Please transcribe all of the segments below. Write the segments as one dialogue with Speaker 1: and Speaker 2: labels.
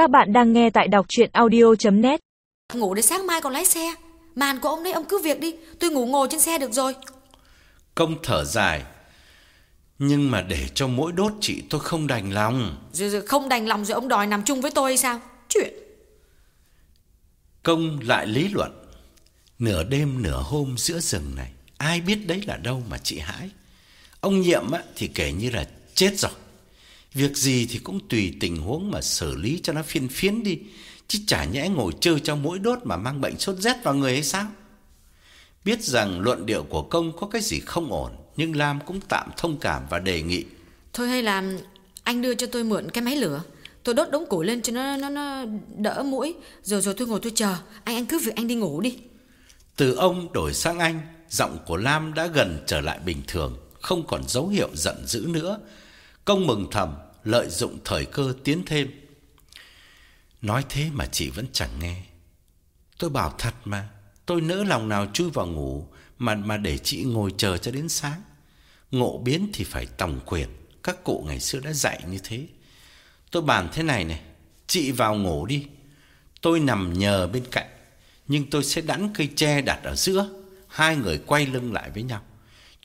Speaker 1: Các bạn đang nghe tại đọc chuyện audio.net
Speaker 2: Ngủ để sáng mai còn lái xe. Màn của ông đấy ông cứ việc đi. Tôi ngủ ngồi trên xe được rồi.
Speaker 3: Công thở dài. Nhưng mà để cho mỗi đốt chị tôi không đành lòng.
Speaker 2: Rồi, rồi không đành lòng rồi ông đòi nằm chung với tôi hay sao? Chuyện.
Speaker 3: Công lại lý luận. Nửa đêm nửa hôm giữa rừng này Ai biết đấy là đâu mà chị hãi. Ông nhiệm á, thì kể như là chết rồi Việc gì thì cũng tùy tình huống mà xử lý cho nó phiên phiến đi. Chứ chả nhẽ ngồi chơi trong mũi đốt mà mang bệnh sốt rét vào người hay sao? Biết rằng luận điệu của công có cái gì không ổn Nhưng Lam cũng tạm thông cảm và đề nghị.
Speaker 2: Thôi hay là anh đưa cho tôi mượn cái máy lửa. Tôi đốt đống củi lên cho nó nó nó đỡ mũi. Rồi rồi tôi ngồi tôi chờ. Anh anh cứ việc anh đi ngủ đi.
Speaker 3: Từ ông đổi sang anh Giọng của Lam đã gần trở lại bình thường Không còn dấu hiệu giận dữ nữa. Công mừng thầm Lợi dụng thời cơ tiến thêm. Nói thế mà chị vẫn chẳng nghe. Tôi bảo thật mà, Tôi nỡ lòng nào chui vào ngủ, Mà mà để chị ngồi chờ cho đến sáng. Ngộ biến thì phải tòng quyền, Các cụ ngày xưa đã dạy như thế. Tôi bàn thế này này, Chị vào ngủ đi. Tôi nằm nhờ bên cạnh, Nhưng tôi sẽ đắn cây tre đặt ở giữa. Hai người quay lưng lại với nhau.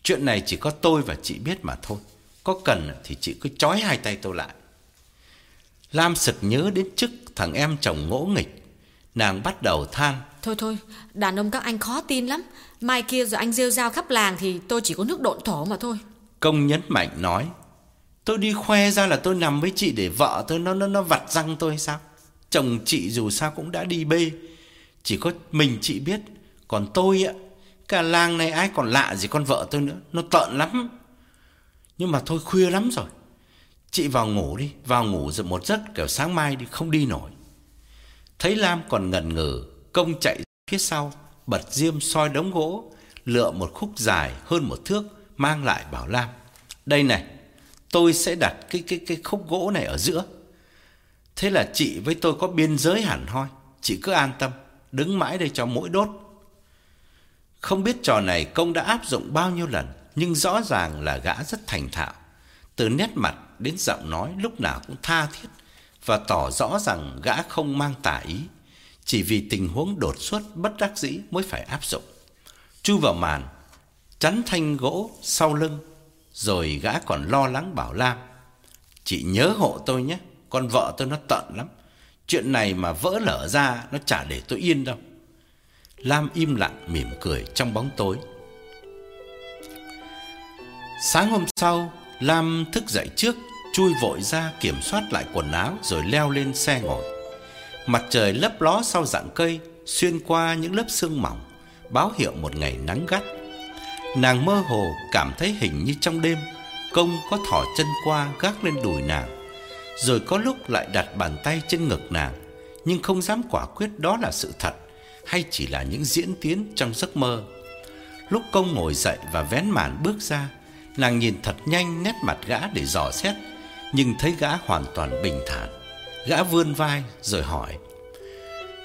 Speaker 3: Chuyện này chỉ có tôi và chị biết mà thôi. Có cần thì chị cứ trói hai tay tôi lại. Lam sực nhớ đến chức thằng em chồng ngỗ nghịch. Nàng bắt đầu than.
Speaker 2: Thôi thôi đàn ông các anh khó tin lắm. Mai kia rồi anh rêu rao khắp làng Thì tôi chỉ có nước độn thổ mà thôi.
Speaker 3: Công nhấn mạnh nói Tôi đi khoe ra là tôi nằm với chị để vợ tôi nó nó nó vặt răng tôi hay sao? Chồng chị dù sao cũng đã đi bê, chỉ có mình chị biết, còn tôi ạ, cả làng này ai còn lạ gì con vợ tôi nữa, nó tợn lắm. Nhưng mà thôi khuya lắm rồi. Chị vào ngủ đi, vào ngủ rồi một giấc kiểu sáng mai đi không đi nổi. Thấy Lam còn ngần ngừ, công chạy phía sau, bật diêm soi đống gỗ, lựa một khúc dài hơn một thước mang lại bảo Lam. Đây này, tôi sẽ đặt cái cái cái khúc gỗ này ở giữa. Thế là chị với tôi có biên giới hẳn hoi, chị cứ an tâm, đứng mãi đây cho mỗi đốt. Không biết trò này công đã áp dụng bao nhiêu lần, nhưng rõ ràng là gã rất thành thạo. Từ nét mặt đến giọng nói lúc nào cũng tha thiết và tỏ rõ rằng gã không mang tà ý, chỉ vì tình huống đột xuất bất đắc dĩ mới phải áp dụng. Chu vào màn, chắn thanh gỗ sau lưng rồi gã còn lo lắng bảo Lam Chị nhớ hộ tôi nhé Con vợ tôi nó tận lắm Chuyện này mà vỡ lở ra Nó chả để tôi yên đâu Lam im lặng mỉm cười trong bóng tối Sáng hôm sau, Lam thức dậy trước, Chui vội ra kiểm soát lại quần áo Rồi leo lên xe ngồi. Mặt trời lấp ló sau rặng cây, Xuyên qua những lớp sương mỏng, Báo hiệu một ngày nắng gắt. Nàng mơ hồ cảm thấy hình như trong đêm, Công có thỏ chân qua gác lên đùi nàng, Rồi có lúc lại đặt bàn tay trên ngực nàng, Nhưng không dám quả quyết đó là sự thật Hay chỉ là những diễn tiến trong giấc mơ. Lúc công ngồi dậy và vén màn bước ra Nàng nhìn thật nhanh nét mặt gã để dò xét Nhưng thấy gã hoàn toàn bình thản. Gã vươn vai rồi hỏi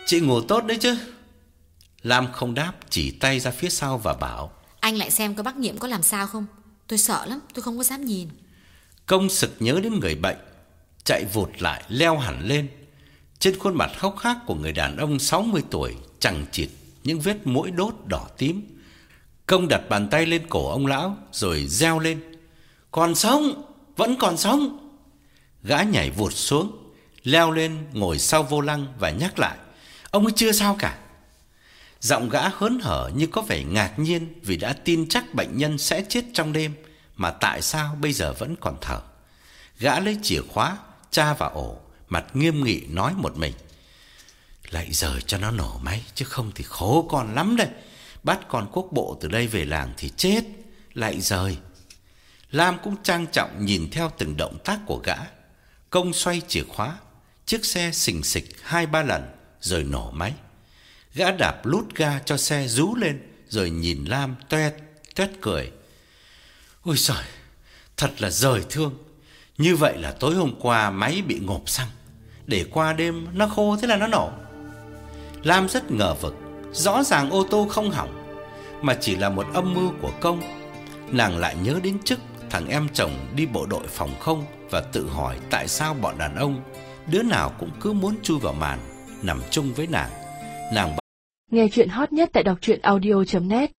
Speaker 3: Chị ngủ tốt đấy chứ? Lam không đáp chỉ tay ra phía sau và bảo
Speaker 2: Anh lại xem có bác nhiệm có làm sao không? Tôi sợ lắm tôi không có dám nhìn.
Speaker 3: Công sực nhớ đến người bệnh Chạy vụt lại leo hẳn lên. Trên khuôn mặt hốc hác của người đàn ông 60 tuổi Chẳng chịt những vết mũi đốt đỏ tím Công đặt bàn tay lên cổ ông lão Rồi reo lên Còn sống Vẫn còn sống Gã nhảy vụt xuống Leo lên ngồi sau vô lăng và nhắc lại Ông ấy chưa sao cả Giọng gã hớn hở như có vẻ ngạc nhiên vì đã tin chắc bệnh nhân sẽ chết trong đêm mà tại sao bây giờ vẫn còn thở. Gã lấy chìa khóa tra vào ổ, mặt nghiêm nghị nói một mình. Lại giờ cho nó nổ máy chứ không thì khổ con lắm đây. Bắt con quốc bộ từ đây về làng thì chết, lại rời. Lam cũng trang trọng nhìn theo từng động tác của gã. Công xoay chìa khóa, chiếc xe xình xịch hai ba lần rồi nổ máy. Gã đạp lút ga cho xe rú lên Rồi nhìn Lam tuét tuét cười Ôi trời Thật là rời thương Như vậy là tối hôm qua máy bị ngộp xăng Để qua đêm nó khô thế là nó nổ Lam rất ngờ vực Rõ ràng ô tô không hỏng, Mà chỉ là một âm mưu của công. Nàng lại nhớ đến chức Thằng em chồng đi bộ đội phòng không Và tự hỏi tại sao bọn đàn ông, Đứa nào cũng cứ muốn chui vào màn, Nằm chung với nàng. Nàng
Speaker 4: Nghe chuyện hot nhất tại đọc truyện audio.net